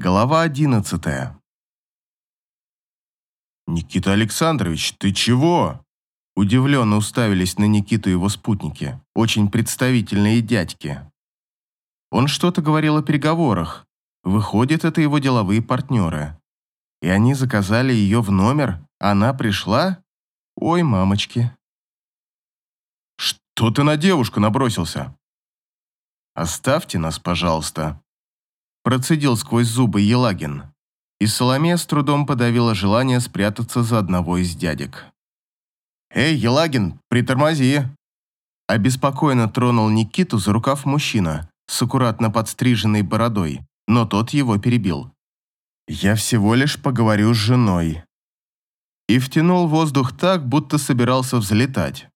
Глава одиннадцатая. «Никита Александрович, ты чего?» Удивленно уставились на Никиту его спутники, очень представительные дядьки. Он что-то говорил о переговорах. Выходит, это его деловые партнеры. И они заказали ее в номер, она пришла? Ой, мамочки. «Что ты на девушку набросился?» «Оставьте нас, пожалуйста», Процедил сквозь зубы Елагин. И Соломея с трудом подавила желание спрятаться за одного из дядек. «Эй, Елагин, притормози!» Обеспокоенно тронул Никиту за рукав мужчина с аккуратно подстриженной бородой, но тот его перебил. «Я всего лишь поговорю с женой». И втянул воздух так, будто собирался взлетать.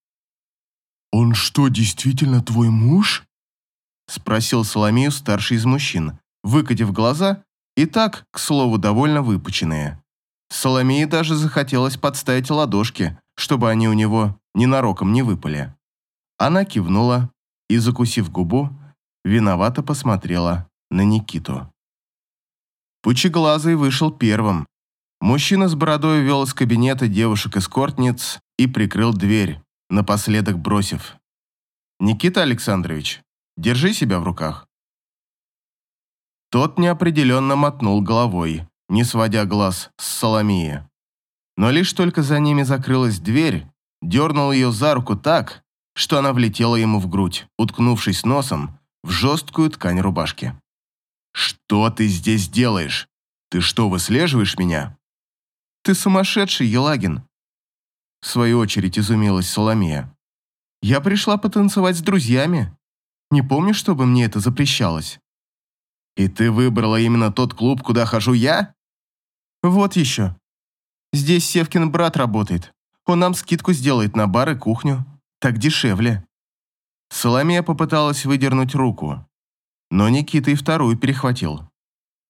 «Он что, действительно твой муж?» Спросил Соломею старший из мужчин, выкатив глаза, и так, к слову, довольно выпученные. Соломее даже захотелось подставить ладошки, чтобы они у него ненароком не выпали. Она кивнула и, закусив губу, виновато посмотрела на Никиту. Пучеглазый вышел первым. Мужчина с бородой вел из кабинета девушек-эскортниц и прикрыл дверь, напоследок бросив. «Никита Александрович, держи себя в руках». Тот неопределенно мотнул головой, не сводя глаз с Соломии. Но лишь только за ними закрылась дверь, дернул ее за руку так, что она влетела ему в грудь, уткнувшись носом в жесткую ткань рубашки. «Что ты здесь делаешь? Ты что, выслеживаешь меня?» «Ты сумасшедший, Елагин!» В свою очередь изумилась Соломия. «Я пришла потанцевать с друзьями. Не помню, чтобы мне это запрещалось». «И ты выбрала именно тот клуб, куда хожу я?» «Вот еще. Здесь Севкин брат работает. Он нам скидку сделает на бар и кухню. Так дешевле». Соломея попыталась выдернуть руку, но Никита и вторую перехватил.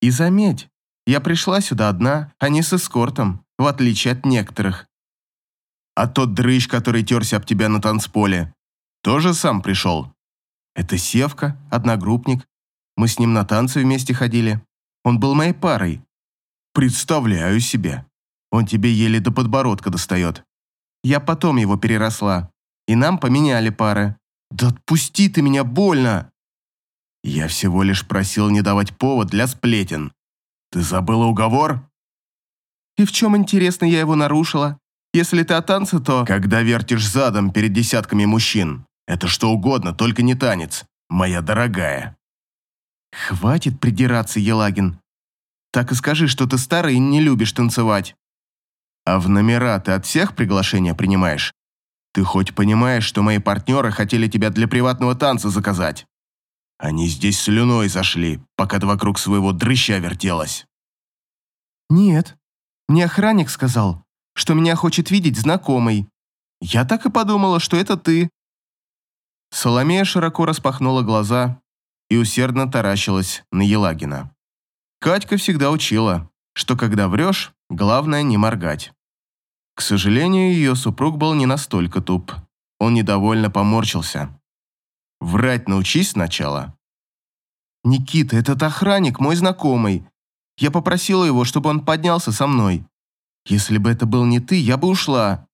«И заметь, я пришла сюда одна, а не с эскортом, в отличие от некоторых». «А тот дрыщ, который терся об тебя на танцполе, тоже сам пришел?» «Это Севка, одногруппник, мы с ним на танцы вместе ходили. Он был моей парой. Представляю себе. Он тебе еле до подбородка достает. Я потом его переросла. И нам поменяли пары. Да отпусти ты меня, больно!» Я всего лишь просил не давать повод для сплетен. Ты забыла уговор? И в чем, интересно, я его нарушила? Если ты о танце, то... Когда вертишь задом перед десятками мужчин, это что угодно, только не танец, моя дорогая. «Хватит придираться, Елагин. Так и скажи, что ты старый и не любишь танцевать». «А в номера ты от всех приглашения принимаешь? Ты хоть понимаешь, что мои партнеры хотели тебя для приватного танца заказать? Они здесь слюной зашли, пока ты вокруг своего дрыща вертелась». «Нет, мне охранник сказал, что меня хочет видеть знакомый. Я так и подумала, что это ты». Соломея широко распахнула глаза и усердно таращилась на Елагина. Катька всегда учила, что когда врешь, главное не моргать. К сожалению, ее супруг был не настолько туп. Он недовольно поморщился. «Врать научись сначала». «Никита, этот охранник, мой знакомый. Я попросила его, чтобы он поднялся со мной. Если бы это был не ты, я бы ушла».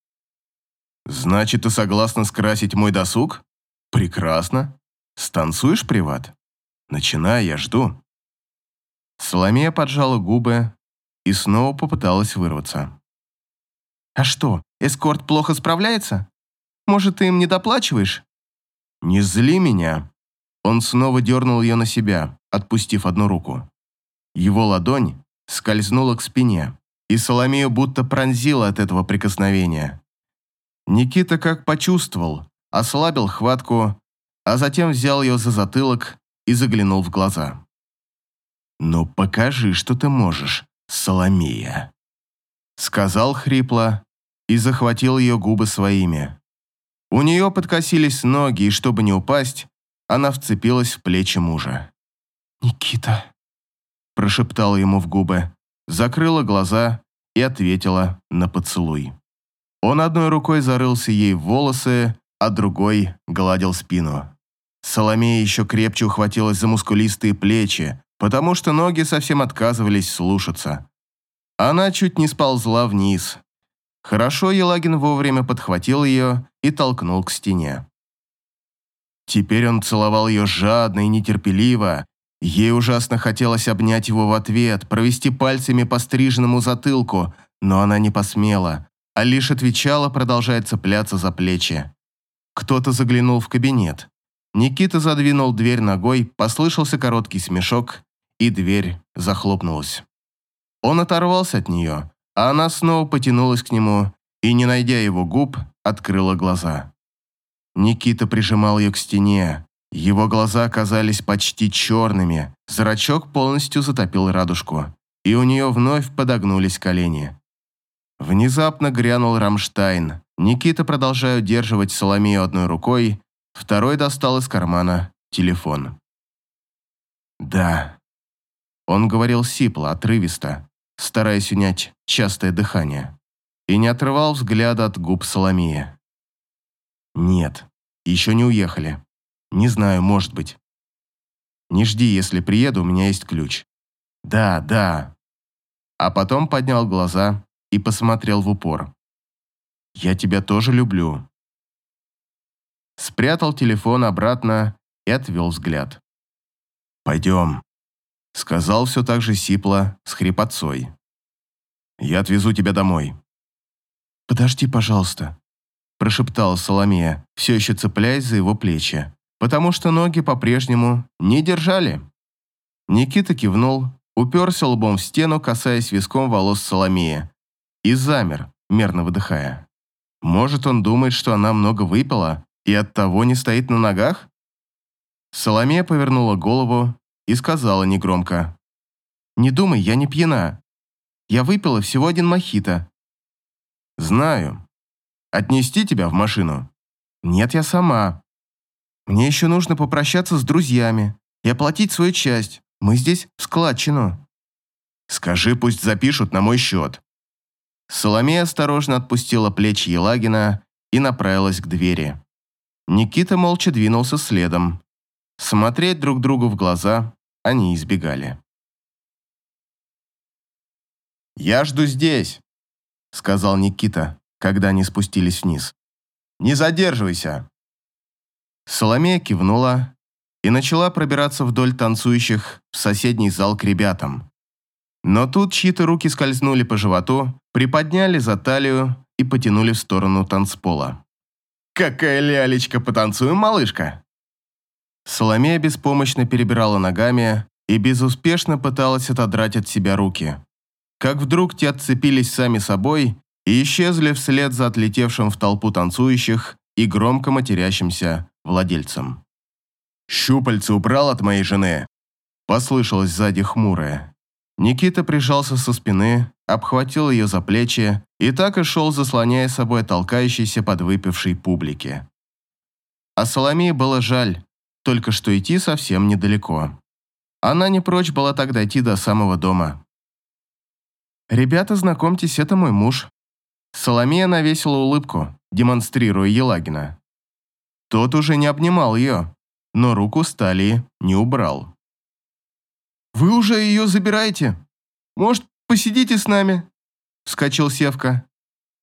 «Значит, ты согласна скрасить мой досуг? Прекрасно. Станцуешь приват?» Начинай, я жду». Соломея поджала губы и снова попыталась вырваться. «А что, эскорт плохо справляется? Может, ты им не доплачиваешь?» «Не зли меня». Он снова дернул ее на себя, отпустив одну руку. Его ладонь скользнула к спине, и Соломею будто пронзила от этого прикосновения. Никита как почувствовал, ослабил хватку, а затем взял ее за затылок и заглянул в глаза. «Ну покажи, что ты можешь, Соломея», сказал хрипло и захватил ее губы своими. У нее подкосились ноги, и чтобы не упасть, она вцепилась в плечи мужа. «Никита», прошептала ему в губы, закрыла глаза и ответила на поцелуй. Он одной рукой зарылся ей в волосы, а другой гладил спину. Соломея еще крепче ухватилась за мускулистые плечи, потому что ноги совсем отказывались слушаться. Она чуть не сползла вниз. Хорошо Елагин вовремя подхватил ее и толкнул к стене. Теперь он целовал ее жадно и нетерпеливо. Ей ужасно хотелось обнять его в ответ, провести пальцами по стриженному затылку, но она не посмела, а лишь отвечала, продолжая цепляться за плечи. Кто-то заглянул в кабинет. Никита задвинул дверь ногой, послышался короткий смешок, и дверь захлопнулась. Он оторвался от нее, а она снова потянулась к нему и, не найдя его губ, открыла глаза. Никита прижимал ее к стене. Его глаза оказались почти черными, зрачок полностью затопил радужку, и у нее вновь подогнулись колени. Внезапно грянул Рамштайн. Никита, продолжая удерживать Соломею одной рукой, второй достал из кармана телефон. «Да». Он говорил сипло, отрывисто, стараясь унять частое дыхание, и не отрывал взгляда от губ Соломеи. «Нет, еще не уехали. Не знаю, может быть. Не жди, если приеду, у меня есть ключ. Да, да». А потом поднял глаза и посмотрел в упор. «Я тебя тоже люблю». Спрятал телефон обратно и отвел взгляд. «Пойдем», — сказал все так же сипло, с хрипотцой. «Я отвезу тебя домой». «Подожди, пожалуйста», – прошептала Соломея, все еще цепляясь за его плечи, потому что ноги по-прежнему не держали. Никита кивнул, уперся лбом в стену, касаясь виском волос Соломеи, и замер, мерно выдыхая. Может, он думает, что она много выпила и оттого не стоит на ногах? Соломея повернула голову и сказала негромко. «Не думай, я не пьяна. Я выпила всего один мохито». «Знаю. Отнести тебя в машину?» «Нет, я сама. Мне еще нужно попрощаться с друзьями и оплатить свою часть. Мы здесь в складчину». «Скажи, пусть запишут на мой счет», Соломея осторожно отпустила плечи Елагина и направилась к двери. Никита молча двинулся следом. Смотреть друг другу в глаза они избегали. «Я жду здесь», — сказал Никита, когда они спустились вниз. «Не задерживайся». Соломея кивнула и начала пробираться вдоль танцующих в соседний зал к ребятам. Но тут чьи-то руки скользнули по животу, приподняли за талию и потянули в сторону танцпола. «Какая лялечка, потанцуем, малышка!» Соломея беспомощно перебирала ногами и безуспешно пыталась отодрать от себя руки. Как вдруг те отцепились сами собой и исчезли вслед за отлетевшим в толпу танцующих и громко матерящимся владельцем. «Щупальцы убрал от моей жены!» Послышалось сзади хмурое. Никита прижался со спины, обхватил ее за плечи и так и шел, заслоняя собой толкающейся подвыпившей публики. А Соломее было жаль, только что идти совсем недалеко. Она не прочь была так дойти до самого дома. «Ребята, знакомьтесь, это мой муж». Соломея навесила улыбку, демонстрируя Елагина. Тот уже не обнимал ее, но руку стали не убрал. «Вы уже ее забираете? Может, посидите с нами?» Вскочил Севка.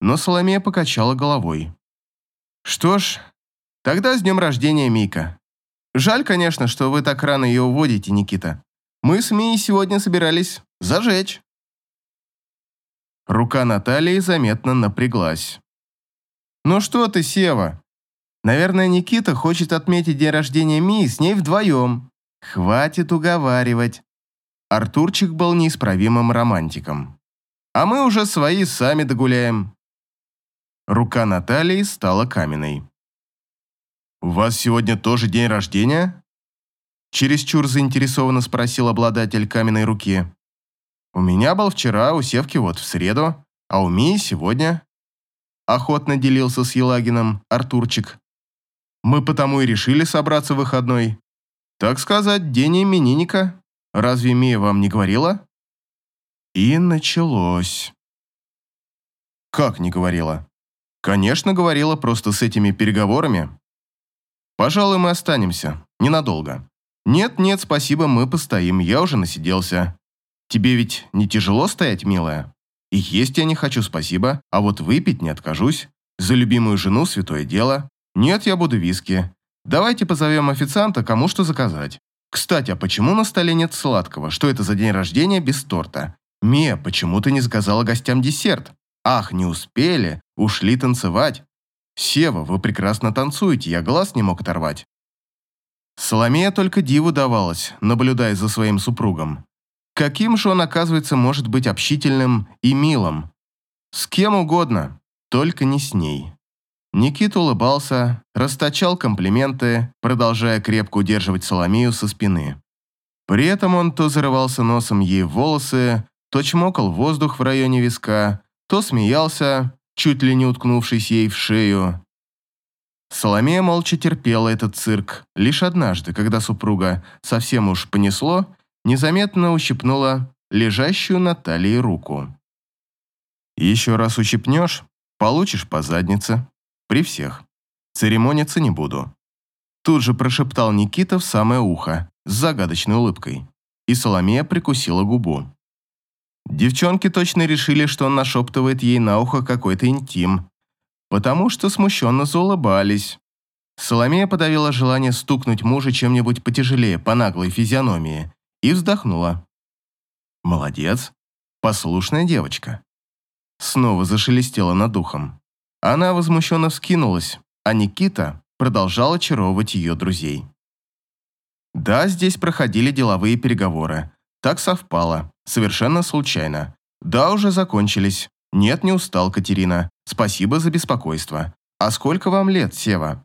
Но Соломея покачала головой. «Что ж, тогда с днем рождения, Мика. Жаль, конечно, что вы так рано ее уводите, Никита. Мы с Мией сегодня собирались зажечь». Рука Натальи заметно напряглась. «Ну что ты, Сева? Наверное, Никита хочет отметить день рождения Мии с ней вдвоем. Хватит уговаривать. Артурчик был неисправимым романтиком. А мы уже свои сами догуляем. Рука Натальи стала каменной. «У вас сегодня тоже день рождения?» Чересчур заинтересованно спросил обладатель каменной руки. «У меня был вчера, у Севки вот в среду, а у Мии сегодня». Охотно делился с Елагином Артурчик. «Мы потому и решили собраться в выходной. Так сказать, день именинника». Разве Мия вам не говорила?» И началось. «Как не говорила?» «Конечно, говорила, просто с этими переговорами. Пожалуй, мы останемся. Ненадолго. «Нет-нет, спасибо, мы постоим, я уже насиделся. Тебе ведь не тяжело стоять, милая? И есть я не хочу, спасибо, а вот выпить не откажусь. За любимую жену святое дело. Нет, я буду виски. Давайте позовем официанта, кому что заказать. Кстати, а почему на столе нет сладкого? Что это за день рождения без торта? Мия, почему ты не заказала гостям десерт? Ах, не успели, ушли танцевать. Сева, вы прекрасно танцуете, я глаз не мог оторвать. Соломея только диву давалась, наблюдая за своим супругом. Каким же он, оказывается, может быть общительным и милым? С кем угодно, только не с ней. Никита улыбался, расточал комплименты, продолжая крепко удерживать Соломею со спины. При этом он то зарывался носом ей в волосы, то чмокал воздух в районе виска, то смеялся, чуть ли не уткнувшись ей в шею. Соломея молча терпела этот цирк. Лишь однажды, когда супруга совсем уж понесло, незаметно ущипнула лежащую на талии руку. «Еще раз ущипнешь, получишь по заднице», при всех. Церемониться не буду. Тут же прошептал Никита в самое ухо, с загадочной улыбкой. И Соломея прикусила губу. Девчонки точно решили, что он нашептывает ей на ухо какой-то интим, потому что смущенно заулыбались. Соломея подавила желание стукнуть мужа чем-нибудь потяжелее по наглой физиономии и вздохнула. «Молодец, послушная девочка». Снова зашелестела над духом. Она возмущенно вскинулась, а Никита продолжал очаровывать ее друзей. Да, здесь проходили деловые переговоры. Так совпало, совершенно случайно. Да, уже закончились. Нет, не устал, Катерина. Спасибо за беспокойство. А сколько вам лет, Сева?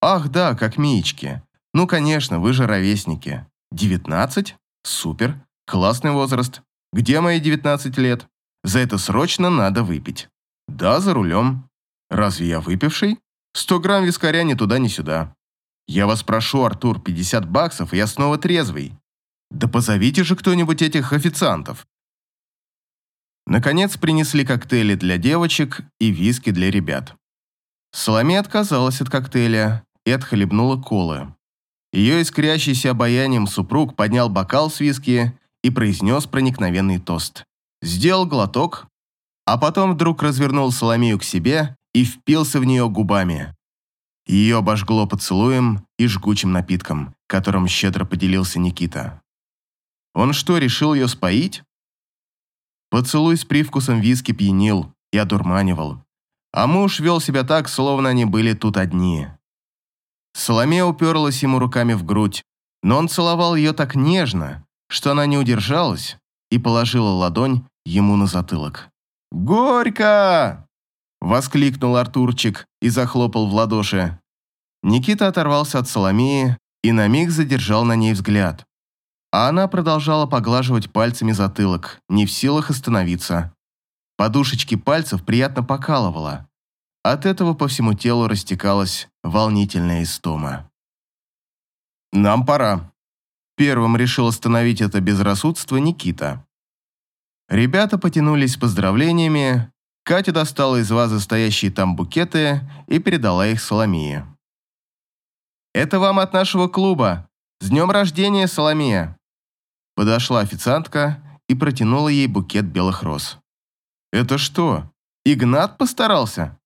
Ах, да, как Миечки. Ну, конечно, вы же ровесники. Девятнадцать? Супер. Классный возраст. Где мои девятнадцать лет? За это срочно надо выпить. Да, за рулем. Разве я выпивший? Сто грамм вискаря ни туда, ни сюда. Я вас прошу, Артур, 50 баксов, и я снова трезвый. Да позовите же кто-нибудь этих официантов. Наконец принесли коктейли для девочек и виски для ребят. Соломея отказалась от коктейля и отхлебнула колы. Ее искрящийся обаянием супруг поднял бокал с виски и произнес проникновенный тост. Сделал глоток, а потом вдруг развернул Соломею к себе и впился в нее губами. Ее обожгло поцелуем и жгучим напитком, которым щедро поделился Никита. Он что, решил ее споить? Поцелуй с привкусом виски пьянил и одурманивал, а муж вел себя так, словно они были тут одни. Соломея уперлась ему руками в грудь, но он целовал ее так нежно, что она не удержалась и положила ладонь ему на затылок. «Горько!» Воскликнул Артурчик и захлопал в ладоши. Никита оторвался от Соломеи и на миг задержал на ней взгляд. А она продолжала поглаживать пальцами затылок, не в силах остановиться. Подушечки пальцев приятно покалывала. От этого по всему телу растекалась волнительная истома. «Нам пора». Первым решил остановить это безрассудство Никита. Ребята потянулись поздравлениями, Катя достала из вазы стоящие там букеты и передала их Соломии. «Это вам от нашего клуба. С днем рождения, Соломия!» Подошла официантка и протянула ей букет белых роз. «Это что, Игнат постарался?»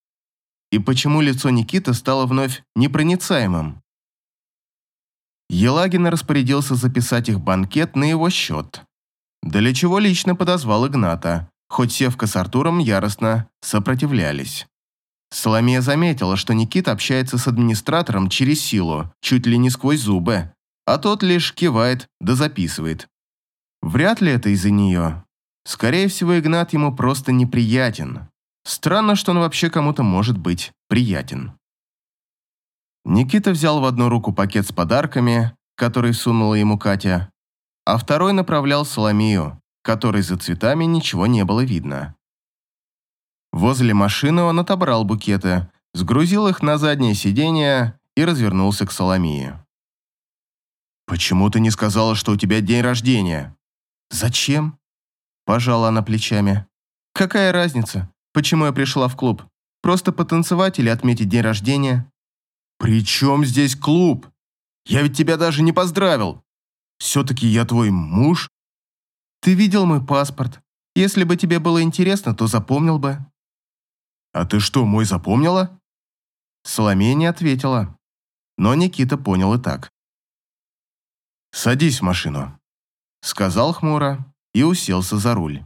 И почему лицо Никиты стало вновь непроницаемым? Елагин распорядился записать их банкет на его счет. Для чего лично подозвал Игната, хоть Севка с Артуром яростно сопротивлялись. Соломея заметила, что Никита общается с администратором через силу, чуть ли не сквозь зубы, а тот лишь кивает да записывает. Вряд ли это из-за нее. Скорее всего, Игнат ему просто неприятен. Странно, что он вообще кому-то может быть приятен. Никита взял в одну руку пакет с подарками, который сунула ему Катя, а второй направлял Соломею, которой за цветами ничего не было видно. Возле машины он отобрал букеты, сгрузил их на заднее сиденье и развернулся к Соломии. «Почему ты не сказала, что у тебя день рождения?» «Зачем?» – пожала она плечами. «Какая разница, почему я пришла в клуб? Просто потанцевать или отметить день рождения?» «При чем здесь клуб? Я ведь тебя даже не поздравил. Все-таки я твой муж. Ты видел мой паспорт. Если бы тебе было интересно, то запомнил бы. А ты что, мой запомнила? Соломея не ответила, но Никита понял и так. «Садись в машину», — сказал хмуро и уселся за руль.